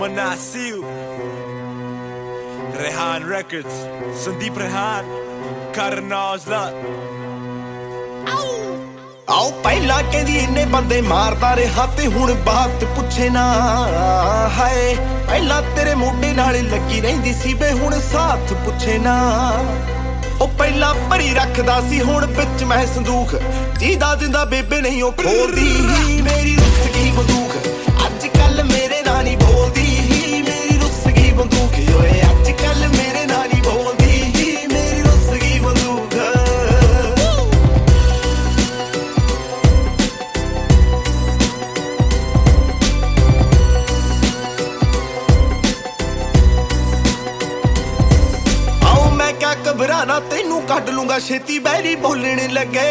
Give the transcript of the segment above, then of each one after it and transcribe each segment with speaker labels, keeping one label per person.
Speaker 1: Manasiu Rehan Records. Sandeep Rehan. Karnazla
Speaker 2: ਆਓ ਪਹਿਲਾਂ ਕਹਿੰਦੀ ਇੰਨੇ ਬੰਦੇ ਮਾਰਦਾ ਰਿਹਾ ਤੇ ਹੁਣ ਬਾਤ ਪੁੱਛੇ ਨਾ ਹਾਏ। ਪਹਿਲਾਂ ਤੇਰੇ ਮੋਢੇ ਨਾਲ ਲੱਗੀ ਰਹਿੰਦੀ ਸੀ ਵੇ ਹੁਣ ਸਾਥ ਪੁੱਛੇ ਨਾ। ਉਹ ਪਹਿਲਾਂ ਭਰੀ ਰੱਖਦਾ ਸੀ ਹੁਣ ਵਿੱਚ ਮੈਂ ਸੰਦੂਖ। ਜੀਦਾ ਦਿੰਦਾ ਬੇਬੇ ਨਹੀਂ ਉਹ ਖੋਲਦੀ। ਮੇਰੀ ਰੁੱਸ ਗਈ ਬੰਦੂਕ ਅੱਜ ਕੱਲ ਮੇਰੇ ਨਾਲ ਨਹੀਂ ਘਬਰਾਣਾ ਤੈਨੂੰ ਕੱਢ ਲੂੰਗਾ। ਛੇਤੀ ਬੈਰੀ ਬੋਲਣ ਲੱਗੇ।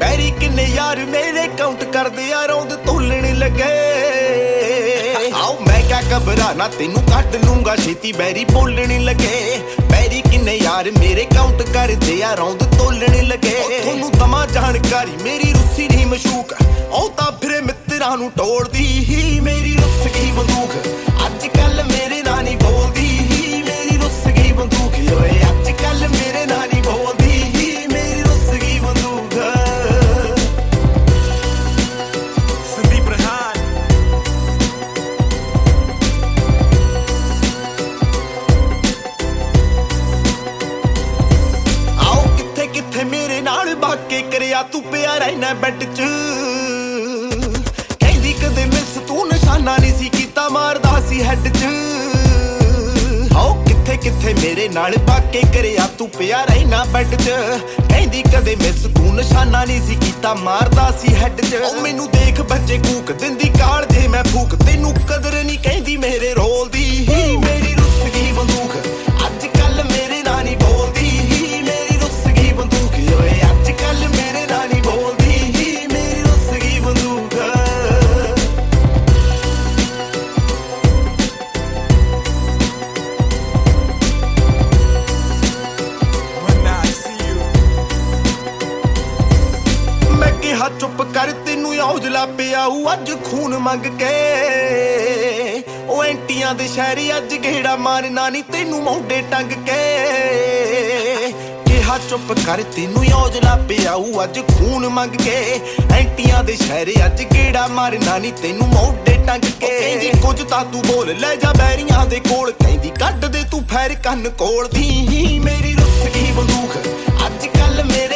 Speaker 2: ਬੈਰੀ ਕਿੰਨੇ ਯਾਰ ਮੇਰੇ ਕਾਊਂਟ ਕਰਦੇ ਆ, ਰੌਂਦ ਤੋਲਣ ਲੱਗੇ। ਆਓ, ਮੈਂ ਕਿਆ ਘਬਰਾਣਾ ਤੈਨੂੰ ਕੱਢ ਲੂੰਗਾ। ਛੇਤੀ ਬੈਰੀ ਬੋਲਣ ਲੱਗੇ। ਬੈਰੀ ਕਿੰਨੇ ਯਾਰ ਮੇਰੇ ਕਾਊਂਟ ਕਰਦੇ ਆ, ਰੌਂਦ ਤੋਲਣ ਲੱਗੇ। ਉਹ ਤੁਹਾਨੂੰ ਦਮਾ ਜਾਣਕਾਰੀ, ਮੇਰੀ ਰੁੱਸੀ ਨਹੀਂ ਮਸ਼ੂਕ। ਉਹ ਤਾਂ ਫਿਰੇ ਮਿੱਤਰਾਂ ਨੂੰ ਟੋੜਦੀ ਹੀ ਮੇਰੀ ਰੁੱਸ ਗਈ ਬੰਦੂਕ। ਅੱਜ ਕੱਲ ਮੇਰੇ ਨਾਲ ਨਹੀਂ ਨਾਲ ਬਾਕੇ ਕਰਿਆ ਤੂੰ ਪਿਆ ਰਹਿਣਾ ਬੈੱਡ 'ਚ। ਕਹਿੰਦੀ ਕਦੇ ਮਿਸ ਤੂੰ ਨਿਸ਼ਾਨਾ ਨਹੀਂ ਸੀ ਕੀਤਾ, ਮਾਰਦਾ ਸੀ ਹੈੱਡ 'ਚ। ਆਓ ਕਿੱਥੇ ਕਿੱਥੇ ਮੇਰੇ ਨਾਲ ਬਾਕੇ ਕਰਿਆ ਤੂੰ ਪਿਆ ਰਹਿਣਾ ਬੈੱਡ 'ਚ। ਕਹਿੰਦੀ ਕਦੇ ਮਿਸ ਤੂੰ ਨਿਸ਼ਾਨਾ ਨਹੀਂ ਸੀ ਕੀਤਾ, ਮਾਰਦਾ ਸੀ ਹੈੱਡ 'ਚ। ਮੈਨੂੰ ਦੇਖ ਬੱਚੇ ਕੂਕ ਦਿੰਦੀ ਕਾਲ, ਜੇ ਮੈਂ ਫੂਕ ਤੈਨੂੰ ਕਦਰ ਨਹੀਂ ਕਹਿੰਦੀ ਮੇਰੇ ਕਿਹਾ ਚੁੱਪ ਕਰ ਤੈਨੂੰ ਔਜਲਾ ਪਿਆ ਊ ਅੱਜ ਖੂਨ ਮੰਗ ਕੇ। ਉਹ ਐਂਟੀਆਂ ਦੇ ਸ਼ਹਿਰੀ ਅੱਜ ਘੇੜਾ ਮਾਰਨਾ ਨਹੀਂ ਤੈਨੂੰ ਮੋਢੇ ਟੰਗ ਕੇ। ਕਿਹਾ ਚੁੱਪ ਕਰ ਤੈਨੂੰ ਔਜਲਾ ਪਿਆ ਊ ਅੱਜ ਖੂਨ ਮੰਗ ਕੇ। ਐਂਟੀਆਂ ਦੇ ਸ਼ਹਿਰੀ ਅੱਜ ਘੇੜਾ ਮਾਰਨਾ ਨਹੀਂ ਤੈਨੂੰ ਮੋਢੇ ਟੰਗ ਕੇ। ਕਹਿੰਦੀ ਕੁਝ ਤਾਂ ਤੂੰ ਬੋਲ ਲੈ ਜਾ ਬੈਰੀਆਂ ਦੇ ਕੋਲ। ਕਹਿੰਦੀ ਕੱਢ ਦੇ ਤੂੰ ਫੈਰ ਕੰਨ ਕੋਲ ਦੀ। ਮੇਰੀ ਰੁੱਸ ਗਈ ਬੰਦੂਕ ਅੱਜ ਕੱਲ ਮੇਰੇ